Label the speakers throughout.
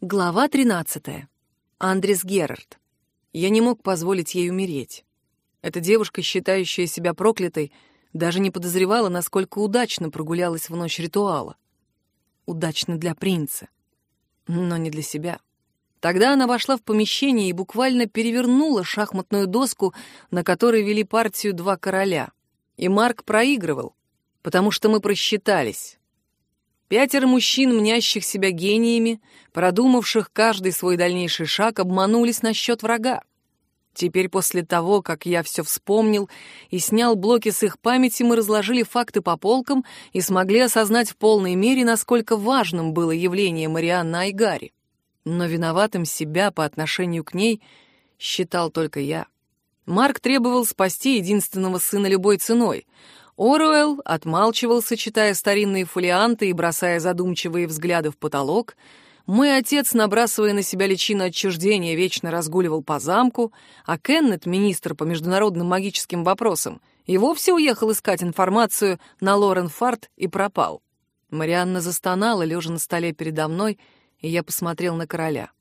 Speaker 1: Глава 13. Андрес Герард. Я не мог позволить ей умереть. Эта девушка, считающая себя проклятой, даже не подозревала, насколько удачно прогулялась в ночь ритуала. Удачно для принца, но не для себя. Тогда она вошла в помещение и буквально перевернула шахматную доску, на которой вели партию два короля. И Марк проигрывал, потому что мы просчитались. Пятеро мужчин, мнящих себя гениями, продумавших каждый свой дальнейший шаг, обманулись насчет врага. Теперь после того, как я все вспомнил и снял блоки с их памяти, мы разложили факты по полкам и смогли осознать в полной мере, насколько важным было явление Марианны Айгари. Но виноватым себя по отношению к ней считал только я. Марк требовал спасти единственного сына любой ценой — Оруэлл отмалчивался, читая старинные фолианты и бросая задумчивые взгляды в потолок. Мой отец, набрасывая на себя личину отчуждения, вечно разгуливал по замку, а Кеннет, министр по международным магическим вопросам, и вовсе уехал искать информацию на Лорен Фарт и пропал. Марианна застонала, лежа на столе передо мной, и я посмотрел на короля.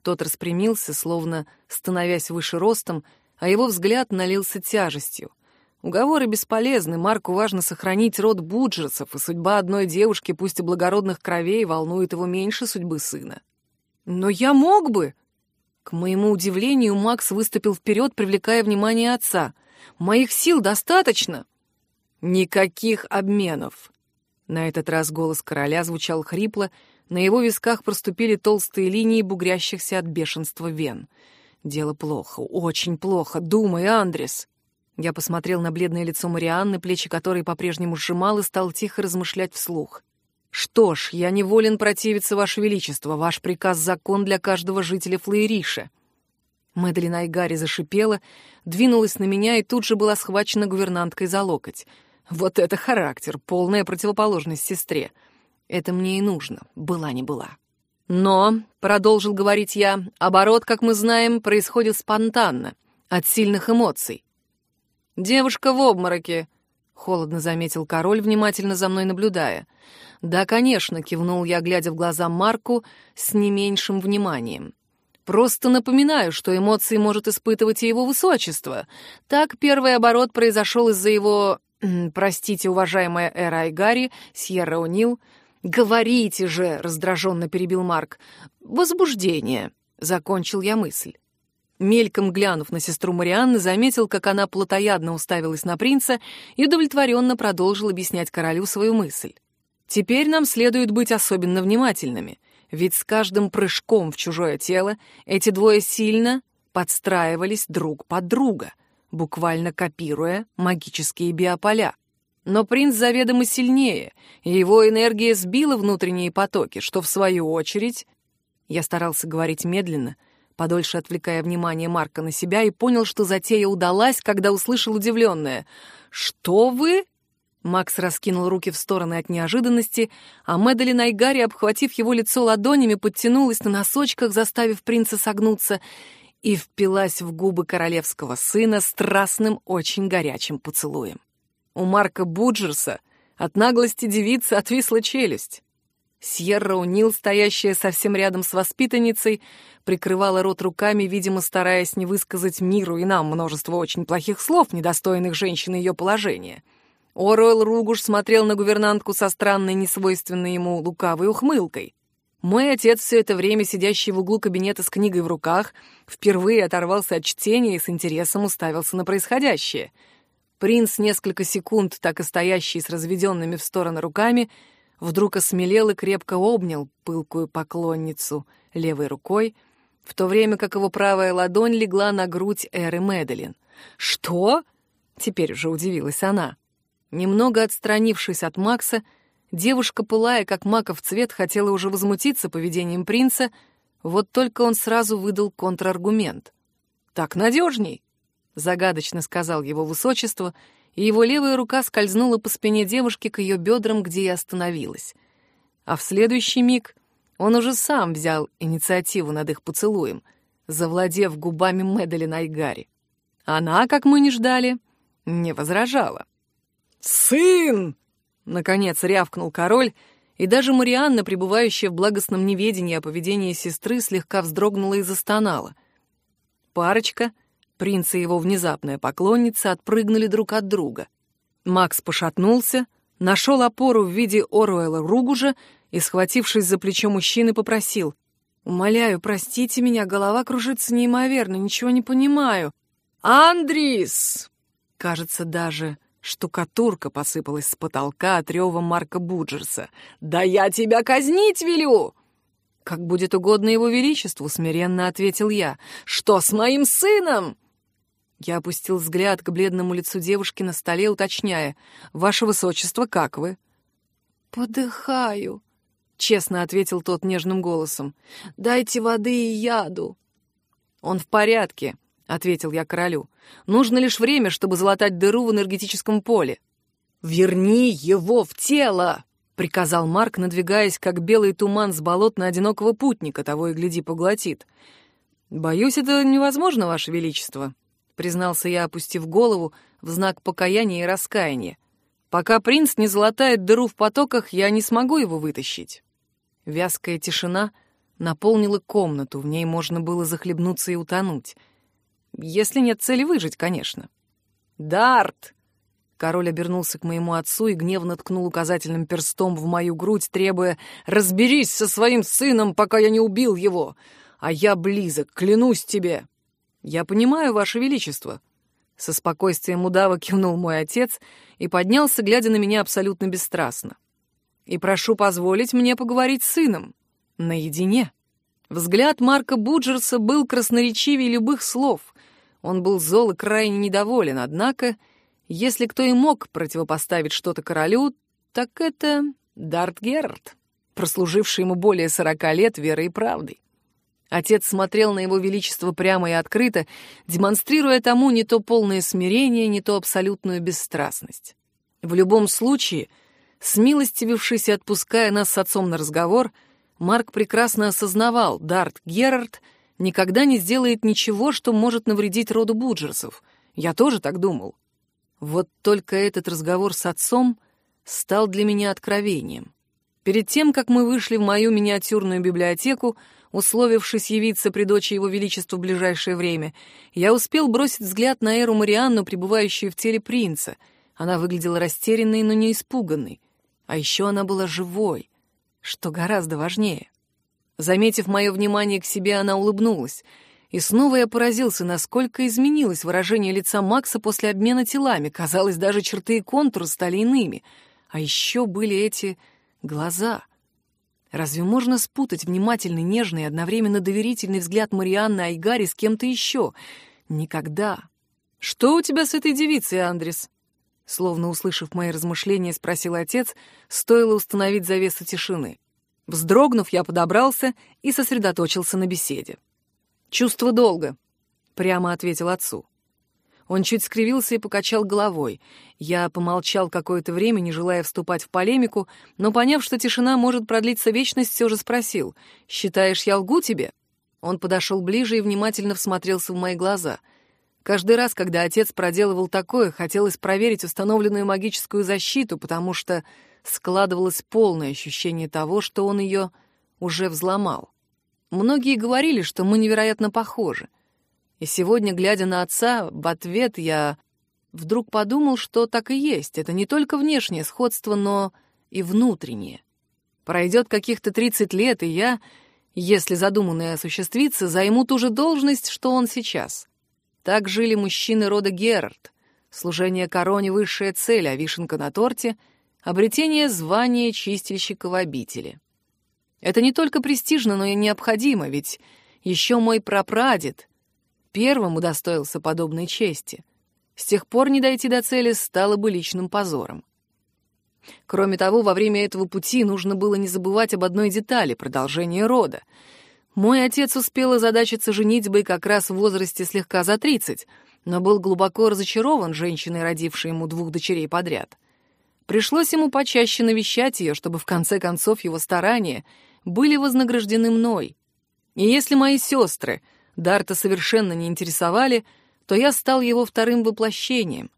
Speaker 1: Тот распрямился, словно становясь выше ростом, а его взгляд налился тяжестью — Уговоры бесполезны, Марку важно сохранить род Буджерсов, и судьба одной девушки, пусть и благородных кровей, волнует его меньше судьбы сына. «Но я мог бы!» К моему удивлению, Макс выступил вперед, привлекая внимание отца. «Моих сил достаточно!» «Никаких обменов!» На этот раз голос короля звучал хрипло, на его висках проступили толстые линии бугрящихся от бешенства вен. «Дело плохо, очень плохо. Думай, Андрес!» Я посмотрел на бледное лицо Марианны, плечи которой по-прежнему сжимал, и стал тихо размышлять вслух. «Что ж, я не волен противиться, Ваше Величество. Ваш приказ — закон для каждого жителя Флоериша». Мэдалин Айгари зашипела, двинулась на меня и тут же была схвачена гувернанткой за локоть. Вот это характер, полная противоположность сестре. Это мне и нужно, была не была. Но, — продолжил говорить я, — оборот, как мы знаем, происходит спонтанно, от сильных эмоций. «Девушка в обмороке», — холодно заметил король, внимательно за мной наблюдая. «Да, конечно», — кивнул я, глядя в глаза Марку с не меньшим вниманием. «Просто напоминаю, что эмоции может испытывать и его высочество. Так первый оборот произошел из-за его... Простите, уважаемая Эра Айгари, Сьерра О'Нил. «Говорите же!» — раздраженно перебил Марк. «Возбуждение», — закончил я мысль. Мельком глянув на сестру Марианны, заметил, как она плотоядно уставилась на принца и удовлетворенно продолжил объяснять королю свою мысль. «Теперь нам следует быть особенно внимательными, ведь с каждым прыжком в чужое тело эти двое сильно подстраивались друг под друга, буквально копируя магические биополя. Но принц заведомо сильнее, и его энергия сбила внутренние потоки, что, в свою очередь... Я старался говорить медленно, подольше отвлекая внимание Марка на себя, и понял, что затея удалась, когда услышал удивленное. «Что вы?» Макс раскинул руки в стороны от неожиданности, а Мэдалин Айгари, обхватив его лицо ладонями, подтянулась на носочках, заставив принца согнуться, и впилась в губы королевского сына страстным, очень горячим поцелуем. У Марка Буджерса от наглости девицы отвисла челюсть. Сьерра Унил, стоящая совсем рядом с воспитанницей, прикрывала рот руками, видимо, стараясь не высказать миру и нам множество очень плохих слов, недостойных женщины ее положения. Оруэлл Ругуш смотрел на гувернантку со странной, несвойственной ему лукавой ухмылкой. Мой отец, все это время сидящий в углу кабинета с книгой в руках, впервые оторвался от чтения и с интересом уставился на происходящее. Принц, несколько секунд так и стоящий с разведенными в стороны руками, — вдруг осмелел и крепко обнял пылкую поклонницу левой рукой, в то время как его правая ладонь легла на грудь Эры Медлин. «Что?» — теперь уже удивилась она. Немного отстранившись от Макса, девушка, пылая как маков цвет, хотела уже возмутиться поведением принца, вот только он сразу выдал контраргумент. «Так надежней!» — загадочно сказал его высочество — и его левая рука скользнула по спине девушки к ее бедрам, где и остановилась. А в следующий миг он уже сам взял инициативу над их поцелуем, завладев губами Мэдалин Айгари. Она, как мы не ждали, не возражала. «Сын!» — наконец рявкнул король, и даже Марианна, пребывающая в благостном неведении о поведении сестры, слегка вздрогнула и застонала. Парочка, принц и его внезапная поклонница, отпрыгнули друг от друга. Макс пошатнулся, нашел опору в виде Оруэлла Ругужа и, схватившись за плечо мужчины, попросил. «Умоляю, простите меня, голова кружится неимоверно, ничего не понимаю». «Андрис!» Кажется, даже Штукатурка посыпалась с потолка от рева Марка Буджерса. «Да я тебя казнить велю!» «Как будет угодно его величеству», — смиренно ответил я. «Что с моим сыном?» Я опустил взгляд к бледному лицу девушки на столе, уточняя. «Ваше высочество, как вы?» «Подыхаю», — честно ответил тот нежным голосом. «Дайте воды и яду». «Он в порядке», — ответил я королю. «Нужно лишь время, чтобы залатать дыру в энергетическом поле». «Верни его в тело!» — приказал Марк, надвигаясь, как белый туман с болот на одинокого путника, того и гляди поглотит. «Боюсь, это невозможно, Ваше Величество», — признался я, опустив голову в знак покаяния и раскаяния. «Пока принц не залатает дыру в потоках, я не смогу его вытащить». Вязкая тишина наполнила комнату, в ней можно было захлебнуться и утонуть — если нет цели выжить, конечно. «Дарт!» Король обернулся к моему отцу и гневно ткнул указательным перстом в мою грудь, требуя «Разберись со своим сыном, пока я не убил его! А я близок, клянусь тебе!» «Я понимаю, Ваше Величество!» Со спокойствием удава кивнул мой отец и поднялся, глядя на меня абсолютно бесстрастно. «И прошу позволить мне поговорить с сыном. Наедине». Взгляд Марка Буджерса был красноречивее любых слов — он был зол и крайне недоволен, однако, если кто и мог противопоставить что-то королю, так это Дарт Герард, прослуживший ему более сорока лет верой и правдой. Отец смотрел на его величество прямо и открыто, демонстрируя тому не то полное смирение, не то абсолютную бесстрастность. В любом случае, смилостивившись и отпуская нас с отцом на разговор, Марк прекрасно осознавал, Дарт Герард — никогда не сделает ничего, что может навредить роду Буджерсов. Я тоже так думал. Вот только этот разговор с отцом стал для меня откровением. Перед тем, как мы вышли в мою миниатюрную библиотеку, условившись явиться при дочи его величества в ближайшее время, я успел бросить взгляд на Эру Марианну, пребывающую в теле принца. Она выглядела растерянной, но не испуганной. А еще она была живой, что гораздо важнее. Заметив мое внимание к себе, она улыбнулась. И снова я поразился, насколько изменилось выражение лица Макса после обмена телами. Казалось, даже черты и контуры стали иными. А еще были эти глаза. Разве можно спутать внимательный, нежный и одновременно доверительный взгляд Марианны Айгари с кем-то еще? Никогда. «Что у тебя с этой девицей, Андрес?» Словно услышав мои размышления, спросил отец, стоило установить завесу тишины. Вздрогнув, я подобрался и сосредоточился на беседе. «Чувство долга», — прямо ответил отцу. Он чуть скривился и покачал головой. Я помолчал какое-то время, не желая вступать в полемику, но, поняв, что тишина может продлиться вечность, все же спросил, «Считаешь, я лгу тебе?» Он подошел ближе и внимательно всмотрелся в мои глаза. Каждый раз, когда отец проделывал такое, хотелось проверить установленную магическую защиту, потому что складывалось полное ощущение того, что он ее уже взломал. Многие говорили, что мы невероятно похожи. И сегодня, глядя на отца, в ответ я вдруг подумал, что так и есть. Это не только внешнее сходство, но и внутреннее. Пройдет каких-то 30 лет, и я, если задуманное осуществится, займу ту же должность, что он сейчас. Так жили мужчины рода Герард. Служение короне — высшая цель, а вишенка на торте — обретение звания чистильщика в обители. Это не только престижно, но и необходимо, ведь еще мой прапрадед первым удостоился подобной чести. С тех пор не дойти до цели стало бы личным позором. Кроме того, во время этого пути нужно было не забывать об одной детали — продолжении рода. Мой отец успел озадачиться женитьбой как раз в возрасте слегка за тридцать, но был глубоко разочарован женщиной, родившей ему двух дочерей подряд — Пришлось ему почаще навещать ее, чтобы в конце концов его старания были вознаграждены мной. И если мои сестры Дарта совершенно не интересовали, то я стал его вторым воплощением.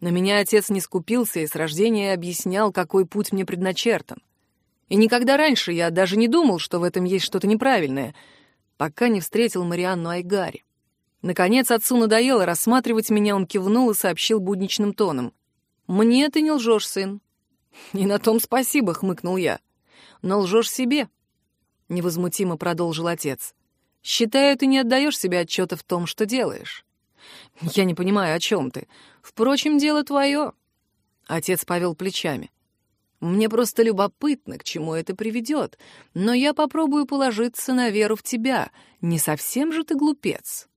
Speaker 1: На меня отец не скупился и с рождения объяснял, какой путь мне предначертан. И никогда раньше я даже не думал, что в этом есть что-то неправильное, пока не встретил Марианну Айгари. Наконец отцу надоело рассматривать меня, он кивнул и сообщил будничным тоном. «Мне ты не лжешь, сын». «И на том спасибо», — хмыкнул я. «Но лжешь себе», — невозмутимо продолжил отец. «Считаю, ты не отдаешь себе отчета в том, что делаешь». «Я не понимаю, о чем ты. Впрочем, дело твое». Отец повел плечами. Мне просто любопытно, к чему это приведет, но я попробую положиться на веру в тебя. Не совсем же ты глупец.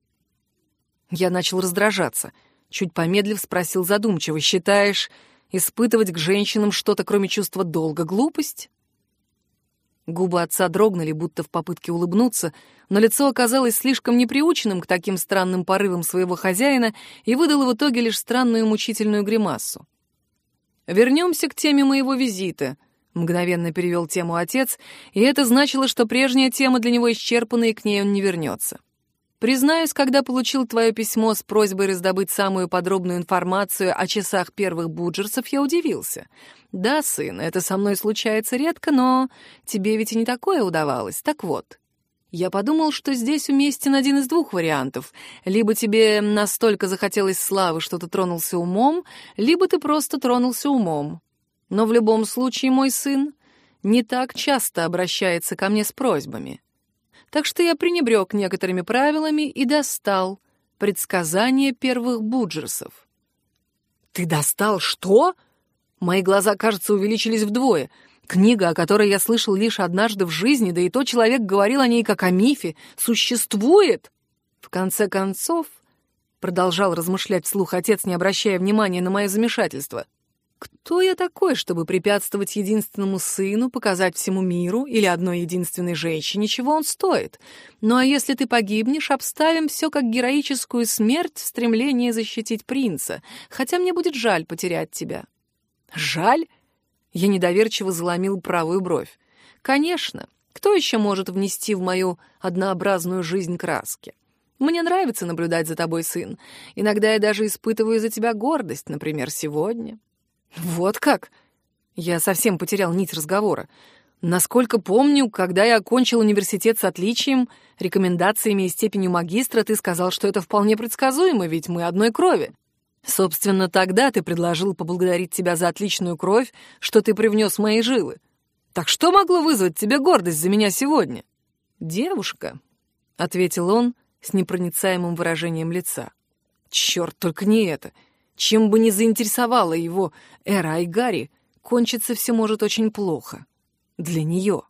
Speaker 1: Я начал раздражаться. Чуть помедлив спросил задумчиво, считаешь, испытывать к женщинам что-то, кроме чувства долга, глупость? Губы отца дрогнули, будто в попытке улыбнуться, но лицо оказалось слишком неприученным к таким странным порывам своего хозяина и выдало в итоге лишь странную мучительную гримасу. «Вернемся к теме моего визита», — мгновенно перевел тему отец, и это значило, что прежняя тема для него исчерпана, и к ней он не вернется. Признаюсь, когда получил твое письмо с просьбой раздобыть самую подробную информацию о часах первых буджерсов, я удивился. Да, сын, это со мной случается редко, но тебе ведь и не такое удавалось. Так вот, я подумал, что здесь уместен один из двух вариантов. Либо тебе настолько захотелось славы, что ты тронулся умом, либо ты просто тронулся умом. Но в любом случае мой сын не так часто обращается ко мне с просьбами. Так что я пренебрег некоторыми правилами и достал предсказания первых буджерсов. «Ты достал что?» Мои глаза, кажется, увеличились вдвое — Книга, о которой я слышал лишь однажды в жизни, да и то человек говорил о ней как о мифе, существует. В конце концов, продолжал размышлять вслух отец, не обращая внимания на мое замешательство, кто я такой, чтобы препятствовать единственному сыну, показать всему миру или одной единственной женщине, чего он стоит? Ну а если ты погибнешь, обставим все как героическую смерть в стремлении защитить принца, хотя мне будет жаль потерять тебя. Жаль? Я недоверчиво заломил правую бровь. «Конечно. Кто еще может внести в мою однообразную жизнь краски? Мне нравится наблюдать за тобой, сын. Иногда я даже испытываю за тебя гордость, например, сегодня». «Вот как?» Я совсем потерял нить разговора. Насколько помню, когда я окончил университет с отличием, рекомендациями и степенью магистра, ты сказал, что это вполне предсказуемо, ведь мы одной крови. Собственно, тогда ты предложил поблагодарить тебя за отличную кровь, что ты привнес мои жилы. Так что могло вызвать тебе гордость за меня сегодня? Девушка, — ответил он с непроницаемым выражением лица. Черт, только не это. Чем бы ни заинтересовала его эра Айгари, кончиться все может очень плохо. Для нее.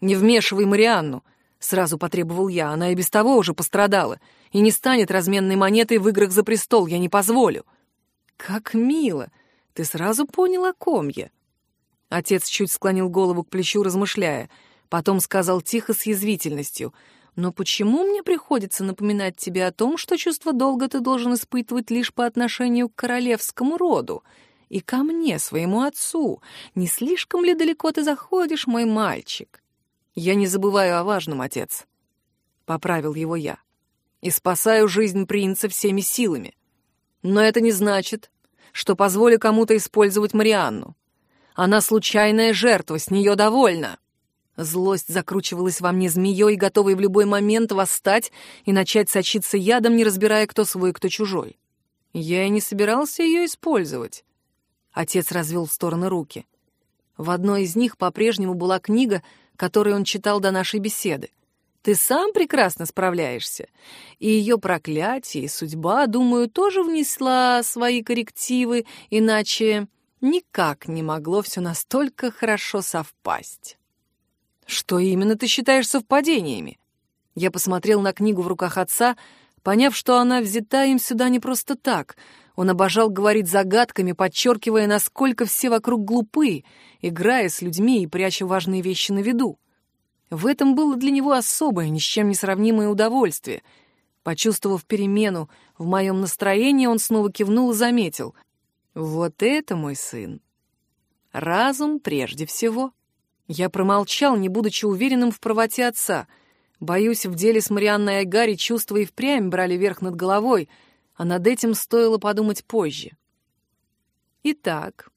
Speaker 1: Не вмешивай Марианну, — сразу потребовал я, она и без того уже пострадала — и не станет разменной монетой в играх за престол, я не позволю. Как мило! Ты сразу понял, о ком я. Отец чуть склонил голову к плечу, размышляя. Потом сказал тихо с язвительностью. «Но почему мне приходится напоминать тебе о том, что чувство долга ты должен испытывать лишь по отношению к королевскому роду и ко мне, своему отцу? Не слишком ли далеко ты заходишь, мой мальчик?» «Я не забываю о важном, отец», — поправил его я и спасаю жизнь принца всеми силами. Но это не значит, что позволю кому-то использовать Марианну. Она случайная жертва, с нее довольна. Злость закручивалась во мне змеей, готовой в любой момент восстать и начать сочиться ядом, не разбирая, кто свой, кто чужой. Я и не собирался ее использовать. Отец развел в стороны руки. В одной из них по-прежнему была книга, которую он читал до нашей беседы. Ты сам прекрасно справляешься. И ее проклятие, и судьба, думаю, тоже внесла свои коррективы, иначе никак не могло все настолько хорошо совпасть. Что именно ты считаешь совпадениями? Я посмотрел на книгу в руках отца, поняв, что она взята им сюда не просто так. Он обожал говорить загадками, подчеркивая, насколько все вокруг глупы, играя с людьми и пряча важные вещи на виду. В этом было для него особое, ни с чем не сравнимое удовольствие. Почувствовав перемену в моем настроении, он снова кивнул и заметил. «Вот это мой сын! Разум прежде всего!» Я промолчал, не будучи уверенным в правоте отца. Боюсь, в деле с Марианной Айгари чувства и впрямь брали верх над головой, а над этим стоило подумать позже. Итак,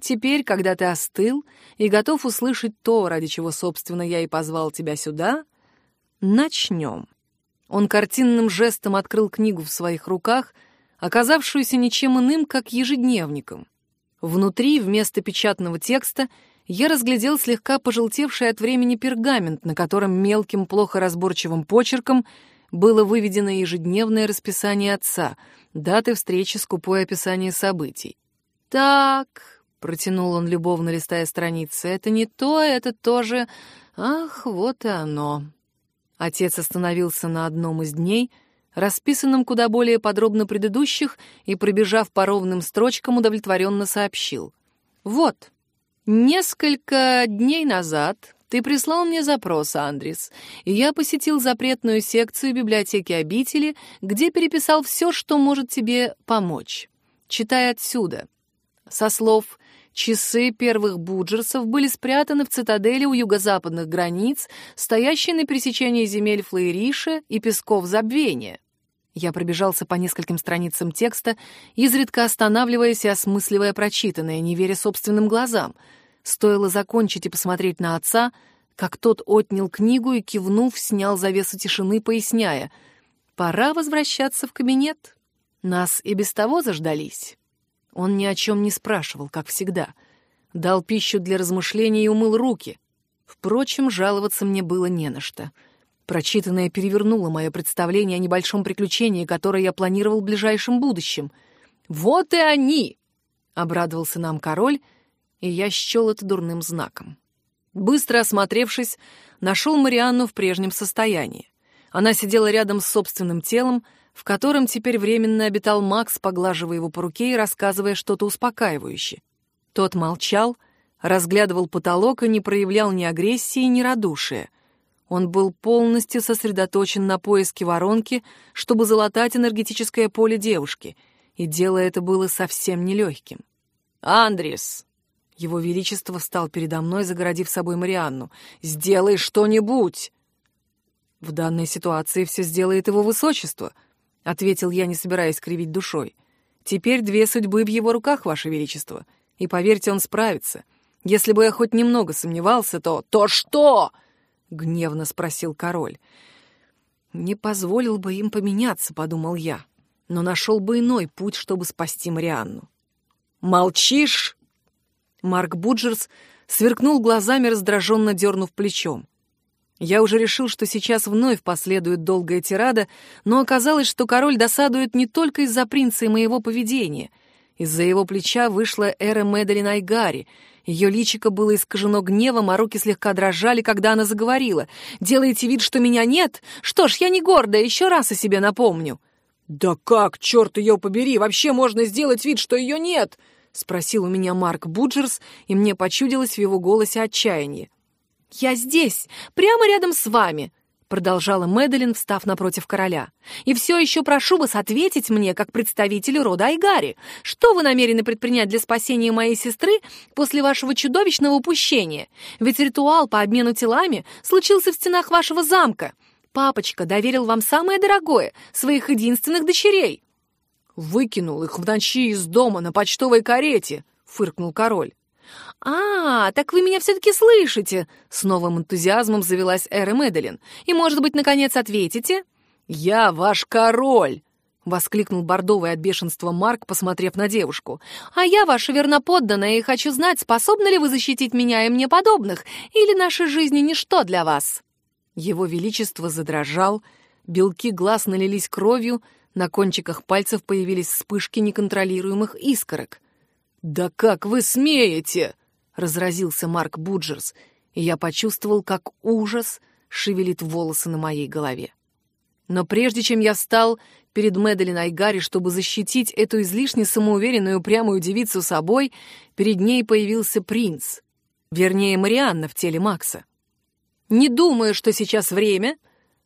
Speaker 1: Теперь, когда ты остыл и готов услышать то, ради чего, собственно, я и позвал тебя сюда, начнем». Он картинным жестом открыл книгу в своих руках, оказавшуюся ничем иным, как ежедневником. Внутри, вместо печатного текста, я разглядел слегка пожелтевший от времени пергамент, на котором мелким, плохо разборчивым почерком было выведено ежедневное расписание отца, даты встречи, скупое описание событий. «Так», — протянул он, любовно листая страницы, — «это не то, это тоже... Ах, вот и оно». Отец остановился на одном из дней, расписанном куда более подробно предыдущих, и, пробежав по ровным строчкам, удовлетворенно сообщил. «Вот, несколько дней назад ты прислал мне запрос, Андрис, и я посетил запретную секцию библиотеки обители, где переписал все, что может тебе помочь. Читай отсюда. Со слов Часы первых буджерсов были спрятаны в цитадели у юго-западных границ, стоящей на пересечении земель Флейриша и Песков Забвения. Я пробежался по нескольким страницам текста, изредка останавливаясь и осмысливая прочитанное, не веря собственным глазам. Стоило закончить и посмотреть на отца, как тот отнял книгу и, кивнув, снял завесу тишины, поясняя, «Пора возвращаться в кабинет. Нас и без того заждались». Он ни о чем не спрашивал, как всегда. Дал пищу для размышлений и умыл руки. Впрочем, жаловаться мне было не на что. Прочитанное перевернуло мое представление о небольшом приключении, которое я планировал в ближайшем будущем. «Вот и они!» — обрадовался нам король, и я счел это дурным знаком. Быстро осмотревшись, нашел Марианну в прежнем состоянии. Она сидела рядом с собственным телом, в котором теперь временно обитал Макс, поглаживая его по руке и рассказывая что-то успокаивающее. Тот молчал, разглядывал потолок и не проявлял ни агрессии, ни радушия. Он был полностью сосредоточен на поиске воронки, чтобы залатать энергетическое поле девушки, и дело это было совсем нелегким. «Андрис!» Его Величество встал передо мной, загородив собой Марианну. «Сделай что-нибудь!» В данной ситуации все сделает его Высочество —— ответил я, не собираясь кривить душой. «Теперь две судьбы в его руках, Ваше Величество, и, поверьте, он справится. Если бы я хоть немного сомневался, то...» «То что?» — гневно спросил король. «Не позволил бы им поменяться», — подумал я, «но нашел бы иной путь, чтобы спасти Марианну». «Молчишь?» Марк Буджерс сверкнул глазами, раздраженно дернув плечом. Я уже решил, что сейчас вновь последует долгая тирада, но оказалось, что король досадует не только из-за принца и моего поведения. Из-за его плеча вышла эра Мэдалин Айгари. Ее личико было искажено гневом, а руки слегка дрожали, когда она заговорила. «Делаете вид, что меня нет? Что ж, я не гордая, еще раз о себе напомню». «Да как, черт ее побери, вообще можно сделать вид, что ее нет?» — спросил у меня Марк Буджерс, и мне почудилось в его голосе отчаяние. «Я здесь, прямо рядом с вами», — продолжала Мэдалин, встав напротив короля. «И все еще прошу вас ответить мне, как представителю рода Айгари, что вы намерены предпринять для спасения моей сестры после вашего чудовищного упущения? Ведь ритуал по обмену телами случился в стенах вашего замка. Папочка доверил вам самое дорогое — своих единственных дочерей». «Выкинул их в ночи из дома на почтовой карете», — фыркнул король. «А, так вы меня все-таки слышите!» С новым энтузиазмом завелась Эра Медлин. «И, может быть, наконец ответите?» «Я ваш король!» — воскликнул бордовый от бешенства Марк, посмотрев на девушку. «А я ваша верноподданная и хочу знать, способны ли вы защитить меня и мне подобных, или наши жизни ничто для вас?» Его Величество задрожал, белки глаз налились кровью, на кончиках пальцев появились вспышки неконтролируемых искорок. «Да как вы смеете!» разразился Марк Буджерс, и я почувствовал, как ужас шевелит волосы на моей голове. Но прежде чем я встал перед Мэдалин Айгари, чтобы защитить эту излишне самоуверенную упрямую девицу собой, перед ней появился принц, вернее, Марианна в теле Макса. «Не думаю, что сейчас время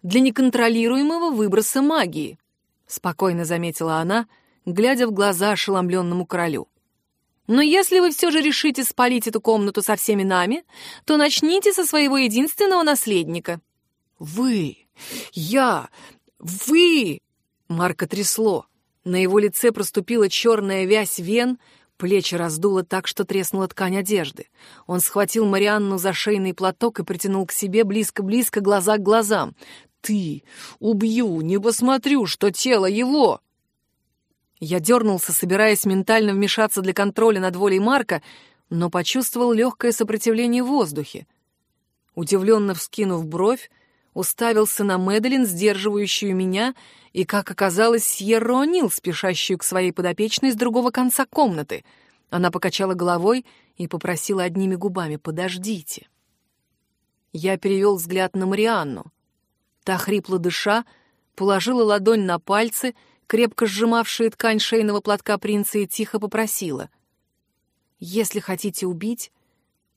Speaker 1: для неконтролируемого выброса магии», спокойно заметила она, глядя в глаза ошеломленному королю. Но если вы все же решите спалить эту комнату со всеми нами, то начните со своего единственного наследника». «Вы! Я! Вы!» Марка трясло. На его лице проступила черная вязь вен, Плечи раздуло так, что треснула ткань одежды. Он схватил Марианну за шейный платок и притянул к себе близко-близко, глаза к глазам. «Ты! Убью! Не посмотрю, что тело его!» Я дернулся, собираясь ментально вмешаться для контроля над волей Марка, но почувствовал легкое сопротивление в воздухе. Удивленно вскинув бровь, уставился на Мэдалин, сдерживающую меня, и, как оказалось, Сьерра О'Нил, спешащую к своей подопечной с другого конца комнаты. Она покачала головой и попросила одними губами «Подождите». Я перевел взгляд на Марианну. Та, хрипло дыша, положила ладонь на пальцы, крепко сжимавшие ткань шейного платка принца, и тихо попросила. «Если хотите убить,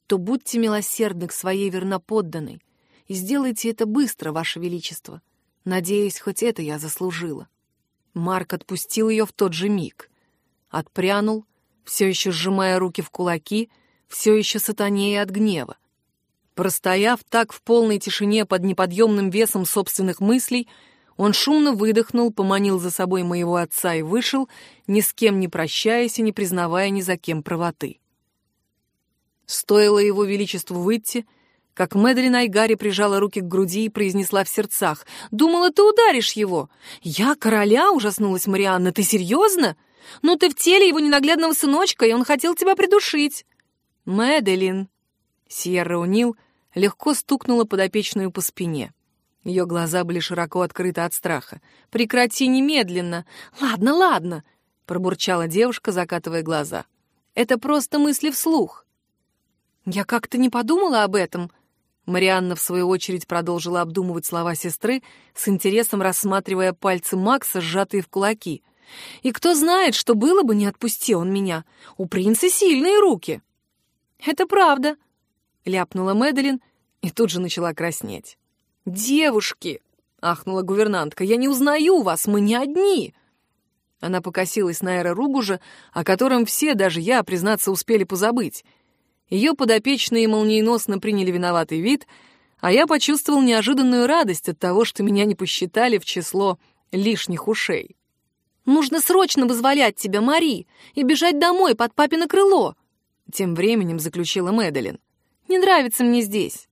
Speaker 1: то будьте милосердны к своей верноподданной и сделайте это быстро, Ваше Величество. Надеюсь, хоть это я заслужила». Марк отпустил ее в тот же миг. Отпрянул, все еще сжимая руки в кулаки, все еще сатанея от гнева. Простояв так в полной тишине под неподъемным весом собственных мыслей, он шумно выдохнул, поманил за собой моего отца и вышел, ни с кем не прощаясь и не признавая ни за кем правоты. Стоило его величеству выйти, как Мэдлин Айгари прижала руки к груди и произнесла в сердцах. «Думала, ты ударишь его!» «Я короля?» — ужаснулась Марианна. «Ты серьезно? Ну ты в теле его ненаглядного сыночка, и он хотел тебя придушить!» «Мэделин!» Сьерра Унил легко стукнула подопечную по спине. Ее глаза были широко открыты от страха. «Прекрати немедленно!» «Ладно, ладно!» — пробурчала девушка, закатывая глаза. «Это просто мысли вслух. «Я как-то не подумала об этом». Марианна, в свою очередь, продолжила обдумывать слова сестры, с интересом рассматривая пальцы Макса, сжатые в кулаки. «И кто знает, что было бы, не отпусти он меня. У принца сильные руки». «Это правда», — ляпнула Мэдалин и тут же начала краснеть. «Девушки!» — ахнула гувернантка. «Я не узнаю вас, мы не одни!» Она покосилась на Эра Ругужа, о котором все, даже я, признаться, успели позабыть — ее подопечные молниеносно приняли виноватый вид, а я почувствовал неожиданную радость от того, что меня не посчитали в число лишних ушей. «Нужно срочно вызволять тебя, Мари, и бежать домой под папино крыло!» Тем временем заключила Мэдалин. «Не нравится мне здесь».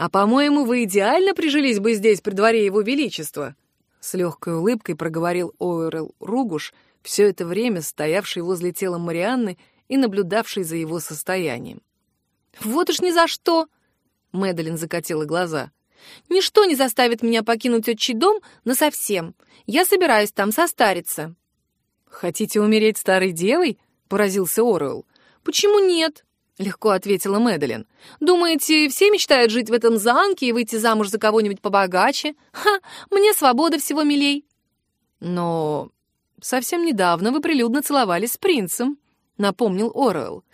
Speaker 1: «А, по-моему, вы идеально прижились бы здесь при дворе его величества», с легкой улыбкой проговорил Оуэрл Ругуш, все это время стоявший возле тела Марианны и наблюдавший за его состоянием. «Вот уж ни за что!» Мэдалин закатила глаза. «Ничто не заставит меня покинуть отчий дом насовсем. Я собираюсь там состариться». «Хотите умереть старой девой?» — поразился Оруэлл. «Почему нет?» — легко ответила Мэдалин. «Думаете, все мечтают жить в этом замке и выйти замуж за кого-нибудь побогаче? Ха, мне свобода всего милей». «Но совсем недавно вы прилюдно целовались с принцем», — напомнил Оруэлл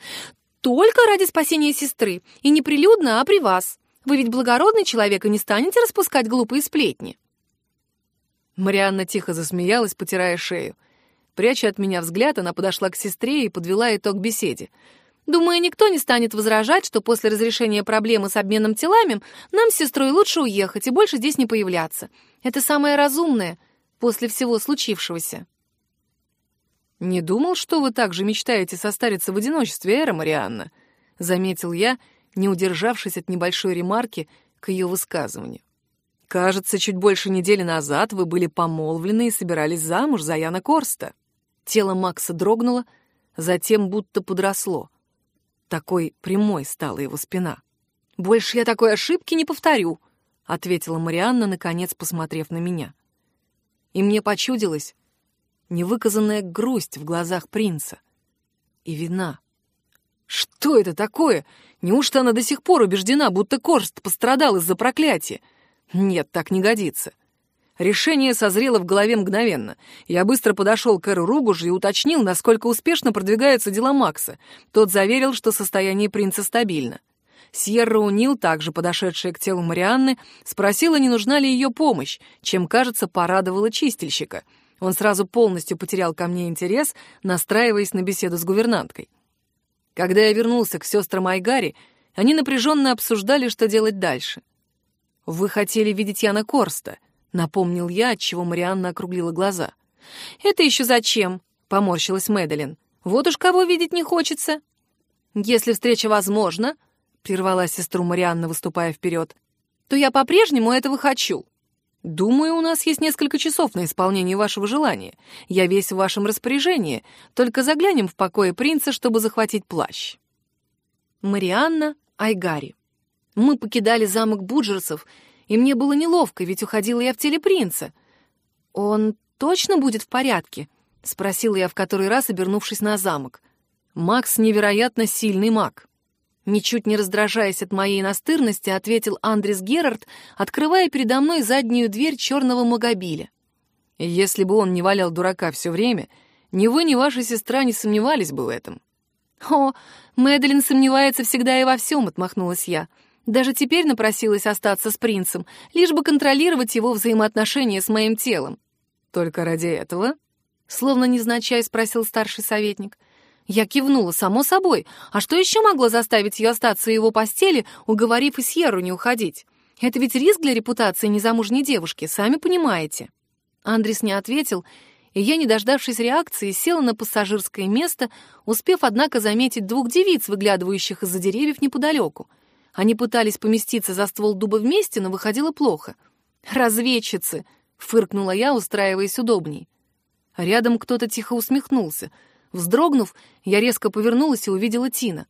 Speaker 1: только ради спасения сестры, и не прилюдно, а при вас. Вы ведь благородный человек и не станете распускать глупые сплетни». Марианна тихо засмеялась, потирая шею. Пряча от меня взгляд, она подошла к сестре и подвела итог беседе. «Думаю, никто не станет возражать, что после разрешения проблемы с обменом телами нам с сестрой лучше уехать и больше здесь не появляться. Это самое разумное после всего случившегося». «Не думал, что вы также мечтаете состариться в одиночестве, Эра Марианна», — заметил я, не удержавшись от небольшой ремарки к ее высказыванию. «Кажется, чуть больше недели назад вы были помолвлены и собирались замуж за Яна Корста». Тело Макса дрогнуло, затем будто подросло. Такой прямой стала его спина. «Больше я такой ошибки не повторю», — ответила Марианна, наконец посмотрев на меня. И мне почудилось, невыказанная грусть в глазах принца. И вина. Что это такое? Неужто она до сих пор убеждена, будто Корст пострадал из-за проклятия? Нет, так не годится. Решение созрело в голове мгновенно. Я быстро подошел к Эру Ругужу и уточнил, насколько успешно продвигаются дела Макса. Тот заверил, что состояние принца стабильно. Сьерра Унил, также подошедшая к телу Марианны, спросила, не нужна ли ее помощь, чем, кажется, порадовала чистильщика — он сразу полностью потерял ко мне интерес, настраиваясь на беседу с гувернанткой. Когда я вернулся к сестрам Айгари, они напряженно обсуждали, что делать дальше. «Вы хотели видеть Яна Корста», — напомнил я, отчего Марианна округлила глаза. «Это еще зачем?» — поморщилась Мэдалин. Вот уж кого видеть не хочется. Если встреча возможна, — прервала сестру Марианна, выступая вперед, — то я по-прежнему этого хочу. Думаю, у нас есть несколько часов на исполнение вашего желания. Я весь в вашем распоряжении, только заглянем в покое принца, чтобы захватить плащ. Марианна Айгари. Мы покидали замок Буджерсов, и мне было неловко, ведь уходила я в теле принца. Он точно будет в порядке? — спросила я в который раз, обернувшись на замок. Макс невероятно сильный маг. Ничуть не раздражаясь от моей настырности, ответил Андрес Герард, открывая передо мной заднюю дверь черного магобиля. Если бы он не валял дурака все время, ни вы, ни ваша сестра не сомневались бы в этом. «О, Мэдалин сомневается всегда и во всем», — отмахнулась я. «Даже теперь напросилась остаться с принцем, лишь бы контролировать его взаимоотношения с моим телом». «Только ради этого?» — словно незначай спросил старший советник. Я кивнула, само собой. А что еще могло заставить ее остаться в его постели, уговорив и Сьерру не уходить? Это ведь риск для репутации незамужней девушки, сами понимаете. Андрес не ответил, и я, не дождавшись реакции, села на пассажирское место, успев, однако, заметить двух девиц, выглядывающих из-за деревьев неподалеку. Они пытались поместиться за ствол дуба вместе, но выходило плохо. «Разведчицы!» — фыркнула я, устраиваясь удобней. Рядом кто-то тихо усмехнулся — Вздрогнув, я резко повернулась и увидела Тина.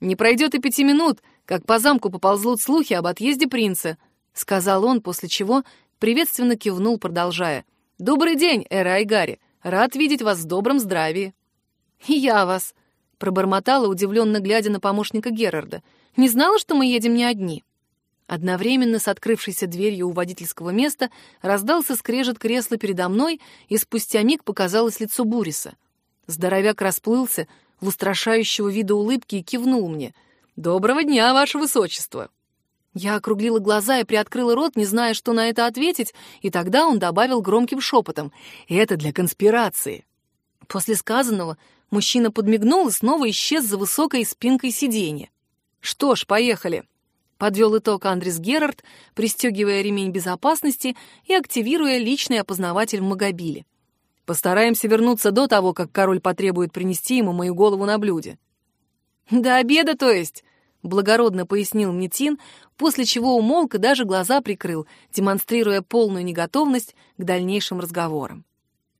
Speaker 1: «Не пройдет и пяти минут, как по замку поползлут слухи об отъезде принца», — сказал он, после чего приветственно кивнул, продолжая. «Добрый день, Эра Айгари. Рад видеть вас в добром здравии». «И я вас», — пробормотала, удивленно глядя на помощника Герарда. «Не знала, что мы едем не одни». Одновременно с открывшейся дверью у водительского места раздался скрежет кресла передо мной, и спустя миг показалось лицо Буриса — Здоровяк расплылся в устрашающего вида улыбки и кивнул мне. «Доброго дня, ваше высочество!» Я округлила глаза и приоткрыла рот, не зная, что на это ответить, и тогда он добавил громким шепотом. «Это для конспирации!» После сказанного мужчина подмигнул и снова исчез за высокой спинкой сиденья. «Что ж, поехали!» Подвел итог Андрес Герард, пристегивая ремень безопасности и активируя личный опознаватель в Магобиле. Постараемся вернуться до того, как король потребует принести ему мою голову на блюде». «До обеда, то есть?» — благородно пояснил мне Тин, после чего умолк и даже глаза прикрыл, демонстрируя полную неготовность к дальнейшим разговорам.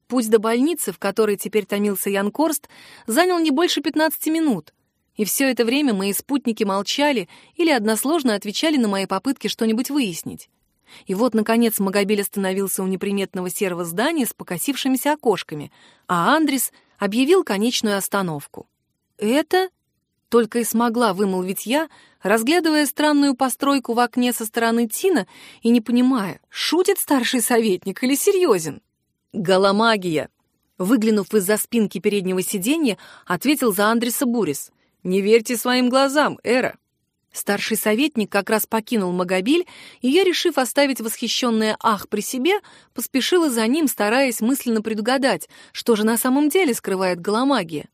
Speaker 1: Путь до больницы, в которой теперь томился Ян Корст, занял не больше 15 минут, и все это время мои спутники молчали или односложно отвечали на мои попытки что-нибудь выяснить. И вот, наконец, Магобиль остановился у неприметного серого здания с покосившимися окошками, а Андрис объявил конечную остановку. «Это...» — только и смогла вымолвить я, разглядывая странную постройку в окне со стороны Тина и не понимая, шутит старший советник или серьезен. «Галамагия!» Выглянув из-за спинки переднего сиденья, ответил за Андреса Бурис. «Не верьте своим глазам, Эра!» Старший советник как раз покинул Магобиль, и я, решив оставить восхищенное «ах» при себе, поспешила за ним, стараясь мысленно предугадать, что же на самом деле скрывает голомагия.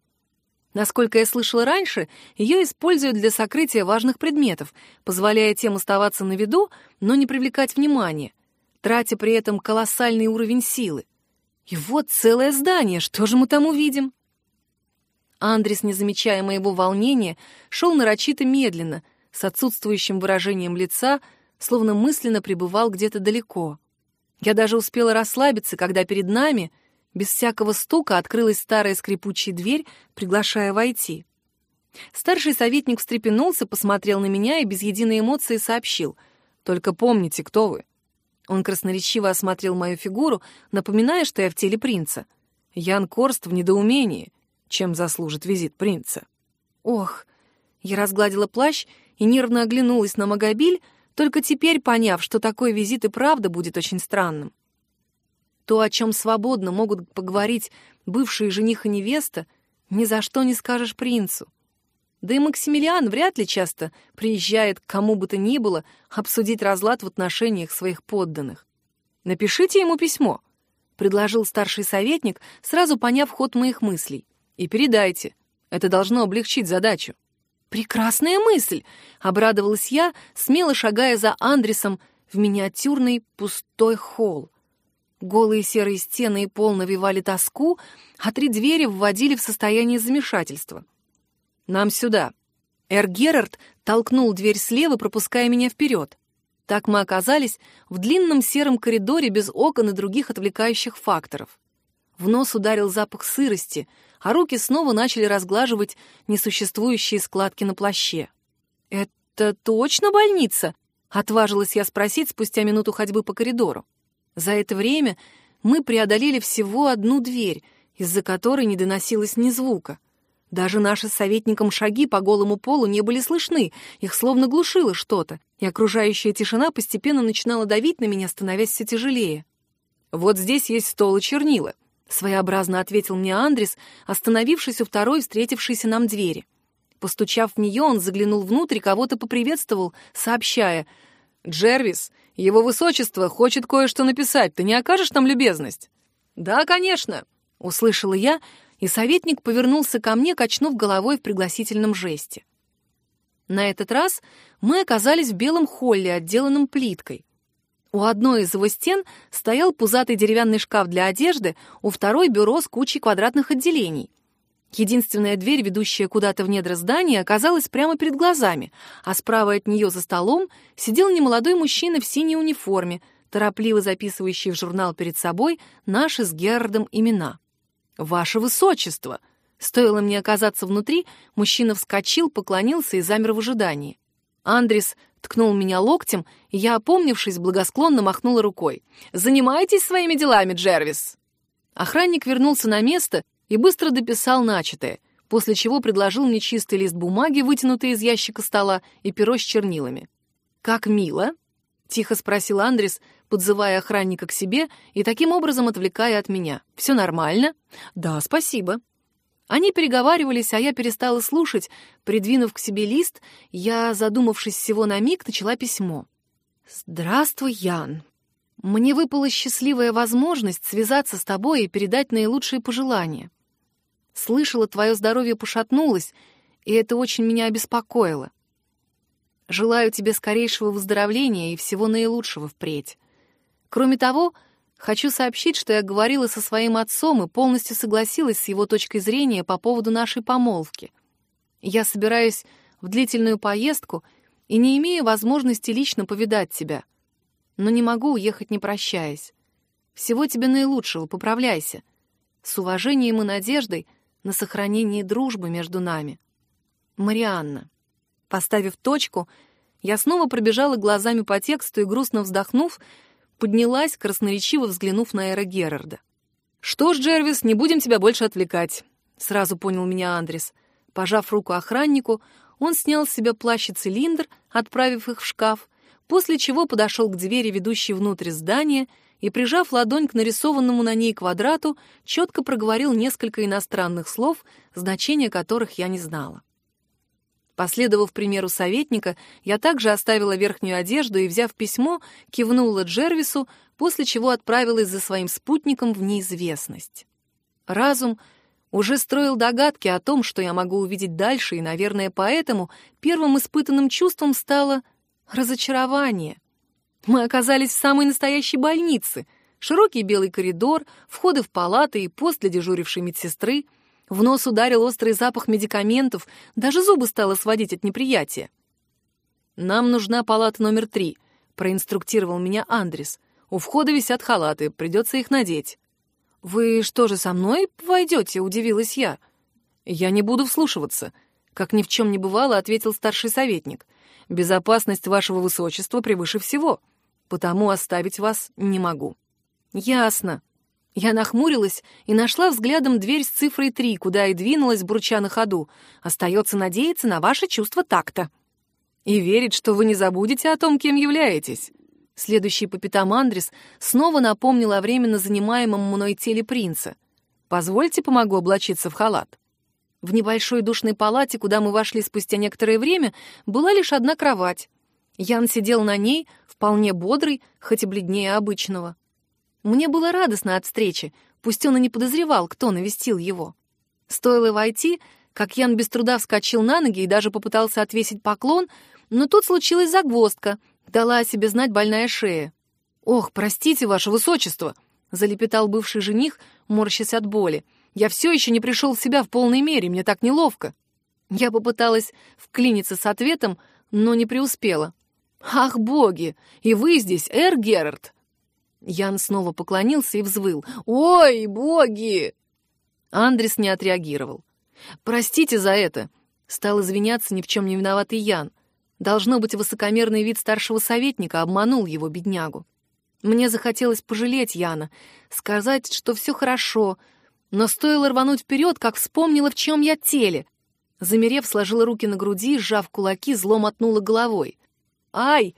Speaker 1: Насколько я слышала раньше, ее используют для сокрытия важных предметов, позволяя тем оставаться на виду, но не привлекать внимания, тратя при этом колоссальный уровень силы. И вот целое здание, что же мы там увидим? Андрес, не замечая моего волнения, шел нарочито медленно, с отсутствующим выражением лица, словно мысленно пребывал где-то далеко. Я даже успела расслабиться, когда перед нами, без всякого стука, открылась старая скрипучая дверь, приглашая войти. Старший советник встрепенулся, посмотрел на меня и без единой эмоции сообщил. «Только помните, кто вы». Он красноречиво осмотрел мою фигуру, напоминая, что я в теле принца. Ян Корст в недоумении, чем заслужит визит принца. «Ох!» Я разгладила плащ и нервно оглянулась на Магобиль, только теперь поняв, что такой визит и правда будет очень странным. То, о чем свободно могут поговорить бывшие жених и невеста, ни за что не скажешь принцу. Да и Максимилиан вряд ли часто приезжает к кому бы то ни было обсудить разлад в отношениях своих подданных. «Напишите ему письмо», — предложил старший советник, сразу поняв ход моих мыслей. «И передайте. Это должно облегчить задачу». «Прекрасная мысль!» — обрадовалась я, смело шагая за Андресом в миниатюрный пустой холл. Голые серые стены и пол навевали тоску, а три двери вводили в состояние замешательства. «Нам сюда». Эр Герард толкнул дверь слева, пропуская меня вперед. Так мы оказались в длинном сером коридоре без окон и других отвлекающих факторов. В нос ударил запах сырости, а руки снова начали разглаживать несуществующие складки на плаще. «Это точно больница?» — отважилась я спросить спустя минуту ходьбы по коридору. За это время мы преодолели всего одну дверь, из-за которой не доносилось ни звука. Даже наши с советником шаги по голому полу не были слышны, их словно глушило что-то, и окружающая тишина постепенно начинала давить на меня, становясь все тяжелее. «Вот здесь есть стол и чернила», — своеобразно ответил мне Андрес, остановившись у второй встретившейся нам двери. Постучав в нее, он заглянул внутрь и кого-то поприветствовал, сообщая — «Джервис, его высочество хочет кое-что написать. Ты не окажешь нам любезность?» «Да, конечно», — услышала я, и советник повернулся ко мне, качнув головой в пригласительном жесте. На этот раз мы оказались в белом холле, отделанном плиткой. У одной из его стен стоял пузатый деревянный шкаф для одежды, у второй — бюро с кучей квадратных отделений — Единственная дверь, ведущая куда-то в недра здания, оказалась прямо перед глазами, а справа от нее за столом сидел немолодой мужчина в синей униформе, торопливо записывающий в журнал перед собой наши с Герардом имена. «Ваше Высочество!» Стоило мне оказаться внутри, мужчина вскочил, поклонился и замер в ожидании. Андрис ткнул меня локтем, и я, опомнившись, благосклонно махнула рукой. «Занимайтесь своими делами, Джервис!» Охранник вернулся на место и быстро дописал начатое, после чего предложил мне чистый лист бумаги, вытянутый из ящика стола, и перо с чернилами. «Как мило!» — тихо спросил Андрес, подзывая охранника к себе и таким образом отвлекая от меня. «Все нормально?» «Да, спасибо». Они переговаривались, а я перестала слушать. Придвинув к себе лист, я, задумавшись всего на миг, начала письмо. «Здравствуй, Ян. Мне выпала счастливая возможность связаться с тобой и передать наилучшие пожелания. Слышала, твое здоровье пошатнулось, и это очень меня обеспокоило. Желаю тебе скорейшего выздоровления и всего наилучшего впредь. Кроме того, хочу сообщить, что я говорила со своим отцом и полностью согласилась с его точкой зрения по поводу нашей помолвки. Я собираюсь в длительную поездку и не имею возможности лично повидать тебя, но не могу уехать, не прощаясь. Всего тебе наилучшего, поправляйся. С уважением и надеждой — на сохранение дружбы между нами. Марианна. Поставив точку, я снова пробежала глазами по тексту и, грустно вздохнув, поднялась, красноречиво взглянув на Эра Герарда. «Что ж, Джервис, не будем тебя больше отвлекать», — сразу понял меня Андрес. Пожав руку охраннику, он снял с себя плащ и цилиндр, отправив их в шкаф, после чего подошел к двери, ведущей внутрь здания, и, прижав ладонь к нарисованному на ней квадрату, четко проговорил несколько иностранных слов, значения которых я не знала. Последовав примеру советника, я также оставила верхнюю одежду и, взяв письмо, кивнула Джервису, после чего отправилась за своим спутником в неизвестность. Разум уже строил догадки о том, что я могу увидеть дальше, и, наверное, поэтому первым испытанным чувством стало разочарование. Мы оказались в самой настоящей больнице. Широкий белый коридор, входы в палаты и пост для дежурившей медсестры. В нос ударил острый запах медикаментов, даже зубы стало сводить от неприятия. «Нам нужна палата номер три», — проинструктировал меня Андрес. «У входа висят халаты, придется их надеть». «Вы что же со мной войдете?» — удивилась я. «Я не буду вслушиваться», — как ни в чем не бывало, ответил старший советник. «Безопасность вашего высочества превыше всего» потому оставить вас не могу». «Ясно». Я нахмурилась и нашла взглядом дверь с цифрой 3, куда и двинулась, бурча на ходу. Остается надеяться на ваше чувство такта. И верить, что вы не забудете о том, кем являетесь. Следующий по пятам Андрес снова напомнил о временно занимаемом мной теле принца. «Позвольте, помогу облачиться в халат». В небольшой душной палате, куда мы вошли спустя некоторое время, была лишь одна кровать. Ян сидел на ней, вполне бодрый, хоть и бледнее обычного. Мне было радостно от встречи, пусть он и не подозревал, кто навестил его. Стоило войти, как Ян без труда вскочил на ноги и даже попытался отвесить поклон, но тут случилась загвоздка, дала о себе знать больная шея. «Ох, простите, ваше высочество!» залепетал бывший жених, морщась от боли. «Я все еще не пришел в себя в полной мере, мне так неловко». Я попыталась вклиниться с ответом, но не преуспела. «Ах, боги! И вы здесь, Эр Герард!» Ян снова поклонился и взвыл. «Ой, боги!» Андрес не отреагировал. «Простите за это!» Стал извиняться ни в чем не виноватый Ян. Должно быть, высокомерный вид старшего советника обманул его, беднягу. Мне захотелось пожалеть Яна, сказать, что все хорошо, но стоило рвануть вперед, как вспомнила, в чем я теле. Замерев, сложила руки на груди, сжав кулаки, зло мотнула головой. «Ай!»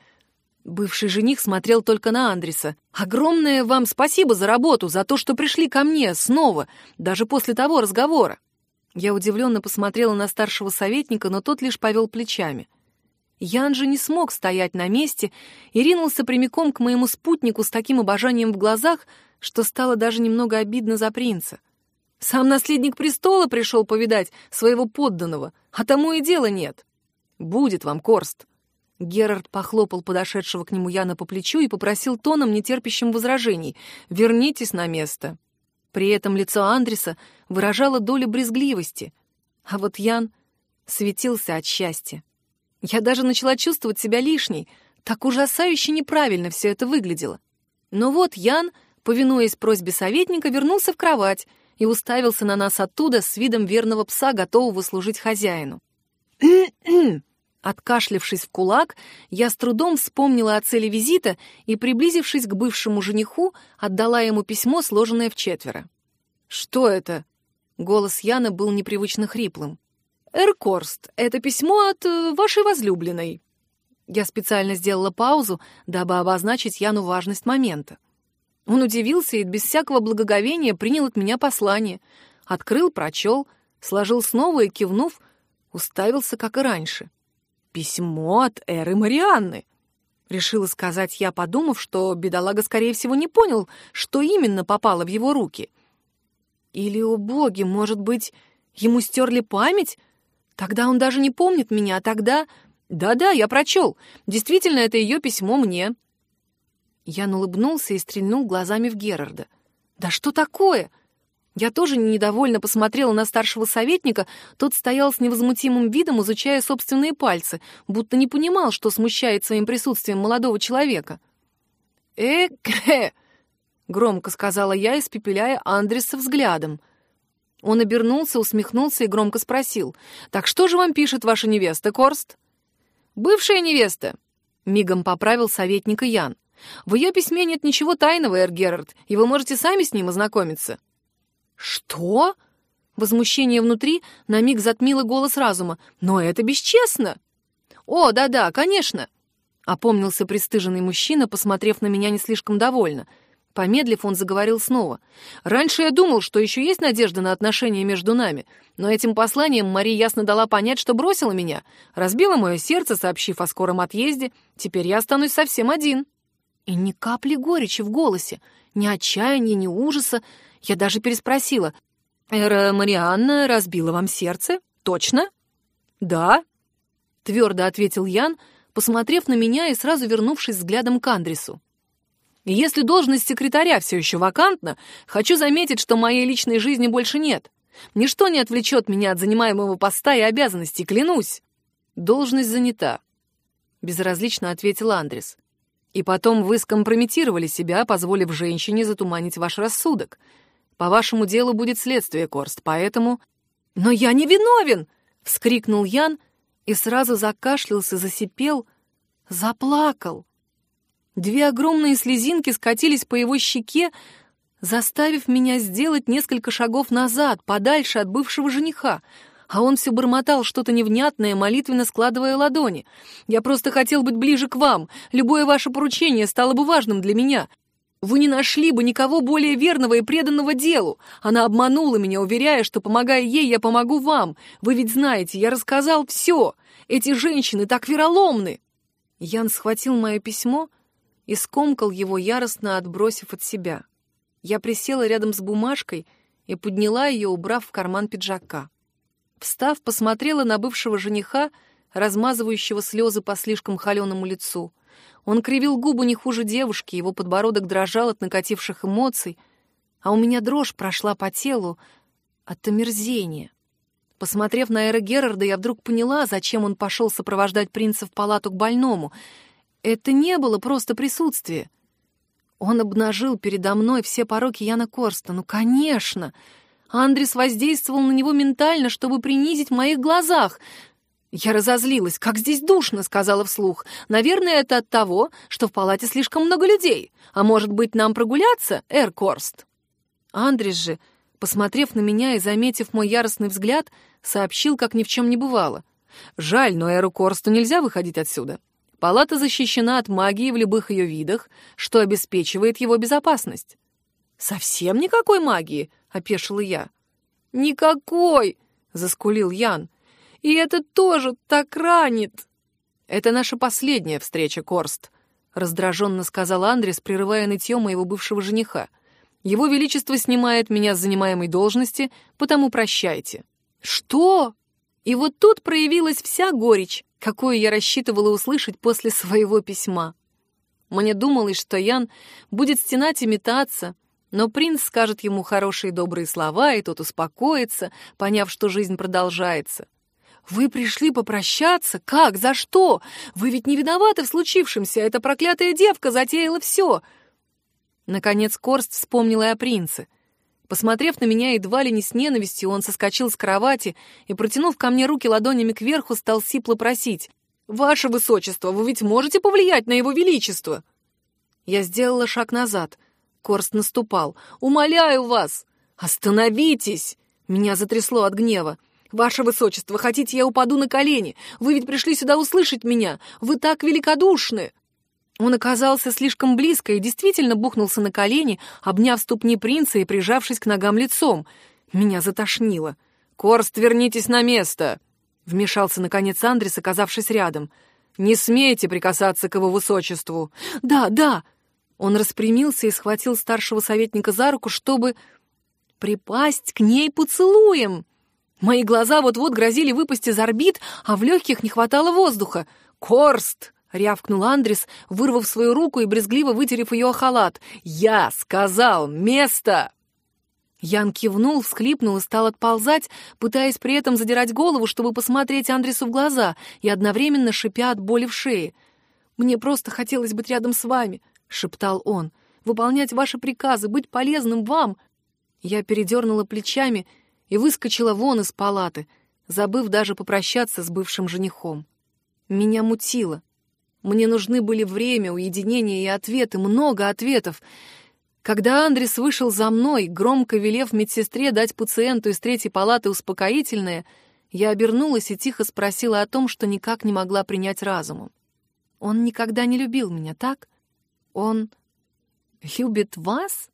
Speaker 1: Бывший жених смотрел только на Андреса. «Огромное вам спасибо за работу, за то, что пришли ко мне снова, даже после того разговора». Я удивленно посмотрела на старшего советника, но тот лишь повел плечами. Ян же не смог стоять на месте и ринулся прямиком к моему спутнику с таким обожанием в глазах, что стало даже немного обидно за принца. Сам наследник престола пришел повидать своего подданного, а тому и дела нет. «Будет вам, Корст», Герард похлопал подошедшего к нему Яна по плечу и попросил тоном, нетерпящим возражений, «Вернитесь на место». При этом лицо Андреса выражало долю брезгливости, а вот Ян светился от счастья. Я даже начала чувствовать себя лишней, так ужасающе неправильно все это выглядело. Но вот Ян, повинуясь просьбе советника, вернулся в кровать и уставился на нас оттуда с видом верного пса, готового служить хозяину. Откашлившись в кулак, я с трудом вспомнила о цели визита и, приблизившись к бывшему жениху, отдала ему письмо, сложенное в четверо. «Что это?» Голос Яна был непривычно хриплым. «Эркорст, это письмо от э, вашей возлюбленной». Я специально сделала паузу, дабы обозначить Яну важность момента. Он удивился и без всякого благоговения принял от меня послание. Открыл, прочел, сложил снова и, кивнув, уставился, как и раньше. «Письмо от Эры Марианны», — решила сказать я, подумав, что бедолага, скорее всего, не понял, что именно попало в его руки. Или, о боги, может быть, ему стерли память? Тогда он даже не помнит меня, а тогда... Да-да, я прочел. Действительно, это ее письмо мне. Ян улыбнулся и стрельнул глазами в Герарда. «Да что такое?» Я тоже недовольно посмотрела на старшего советника, тот стоял с невозмутимым видом, изучая собственные пальцы, будто не понимал, что смущает своим присутствием молодого человека. «Э-кэ!» — громко сказала я, испепеляя Андреса взглядом. Он обернулся, усмехнулся и громко спросил. «Так что же вам пишет ваша невеста, Корст?» «Бывшая невеста», — мигом поправил советника Ян. «В ее письме нет ничего тайного, Эр Герард, и вы можете сами с ним ознакомиться». «Что?» Возмущение внутри на миг затмило голос разума. «Но это бесчестно!» «О, да-да, конечно!» Опомнился пристыженный мужчина, посмотрев на меня не слишком довольно. Помедлив, он заговорил снова. «Раньше я думал, что еще есть надежда на отношения между нами, но этим посланием Мари ясно дала понять, что бросила меня, разбила мое сердце, сообщив о скором отъезде. Теперь я останусь совсем один». И ни капли горечи в голосе, ни отчаяния, ни ужаса, я даже переспросила. «Эра Марианна разбила вам сердце? Точно?» «Да», — твердо ответил Ян, посмотрев на меня и сразу вернувшись взглядом к Андресу. «Если должность секретаря все еще вакантна, хочу заметить, что моей личной жизни больше нет. Ничто не отвлечет меня от занимаемого поста и обязанностей, клянусь». «Должность занята», — безразлично ответил Андрес. «И потом вы скомпрометировали себя, позволив женщине затуманить ваш рассудок. По вашему делу будет следствие, Корст, поэтому...» «Но я не виновен!» — вскрикнул Ян и сразу закашлялся, засипел, заплакал. Две огромные слезинки скатились по его щеке, заставив меня сделать несколько шагов назад, подальше от бывшего жениха, а он все бормотал что-то невнятное, молитвенно складывая ладони. «Я просто хотел быть ближе к вам. Любое ваше поручение стало бы важным для меня. Вы не нашли бы никого более верного и преданного делу. Она обманула меня, уверяя, что, помогая ей, я помогу вам. Вы ведь знаете, я рассказал все. Эти женщины так вероломны!» Ян схватил мое письмо и скомкал его, яростно отбросив от себя. Я присела рядом с бумажкой и подняла ее, убрав в карман пиджака. Встав, посмотрела на бывшего жениха, размазывающего слезы по слишком холеному лицу — Он кривил губы не хуже девушки, его подбородок дрожал от накативших эмоций, а у меня дрожь прошла по телу от омерзения. Посмотрев на Эра Герарда, я вдруг поняла, зачем он пошел сопровождать принца в палату к больному. Это не было просто присутствие. Он обнажил передо мной все пороки Яна Корста. Ну, конечно! Андрес воздействовал на него ментально, чтобы принизить в моих глазах. Я разозлилась. «Как здесь душно!» — сказала вслух. «Наверное, это от того, что в палате слишком много людей. А может быть, нам прогуляться, Эр Корст?» Андрес же посмотрев на меня и заметив мой яростный взгляд, сообщил, как ни в чем не бывало. «Жаль, но Эру Корсту нельзя выходить отсюда. Палата защищена от магии в любых ее видах, что обеспечивает его безопасность». «Совсем никакой магии?» — опешила я. «Никакой!» — заскулил Ян. «И это тоже так ранит!» «Это наша последняя встреча, Корст», — раздраженно сказал Андрес, прерывая нытье моего бывшего жениха. Его Величество снимает меня с занимаемой должности, потому прощайте». «Что?» И вот тут проявилась вся горечь, какую я рассчитывала услышать после своего письма. Мне думалось, что Ян будет стенать и метаться, но принц скажет ему хорошие добрые слова, и тот успокоится, поняв, что жизнь продолжается. «Вы пришли попрощаться? Как? За что? Вы ведь не виноваты в случившемся, эта проклятая девка затеяла все!» Наконец Корст вспомнил и о принце. Посмотрев на меня едва ли не с ненавистью, он соскочил с кровати и, протянув ко мне руки ладонями кверху, стал сипло просить. «Ваше высочество, вы ведь можете повлиять на его величество?» Я сделала шаг назад. Корст наступал. «Умоляю вас! Остановитесь!» Меня затрясло от гнева. «Ваше высочество, хотите, я упаду на колени? Вы ведь пришли сюда услышать меня! Вы так великодушны!» Он оказался слишком близко и действительно бухнулся на колени, обняв ступни принца и прижавшись к ногам лицом. Меня затошнило. «Корст, вернитесь на место!» Вмешался, наконец, Андрес, оказавшись рядом. «Не смейте прикасаться к его высочеству!» «Да, да!» Он распрямился и схватил старшего советника за руку, чтобы припасть к ней поцелуем. Мои глаза вот-вот грозили выпасть из орбит, а в легких не хватало воздуха. «Корст!» рявкнул Андрес, вырвав свою руку и брезгливо вытерев ее о халат. «Я сказал место!» Ян кивнул, всхлипнул и стал отползать, пытаясь при этом задирать голову, чтобы посмотреть Андресу в глаза и одновременно шипя от боли в шее. «Мне просто хотелось быть рядом с вами», — шептал он, — «выполнять ваши приказы, быть полезным вам». Я передернула плечами и выскочила вон из палаты, забыв даже попрощаться с бывшим женихом. Меня мутило. Мне нужны были время, уединение и ответы, много ответов. Когда Андрес вышел за мной, громко велев медсестре дать пациенту из третьей палаты успокоительное, я обернулась и тихо спросила о том, что никак не могла принять разумом. Он никогда не любил меня, так? Он любит вас?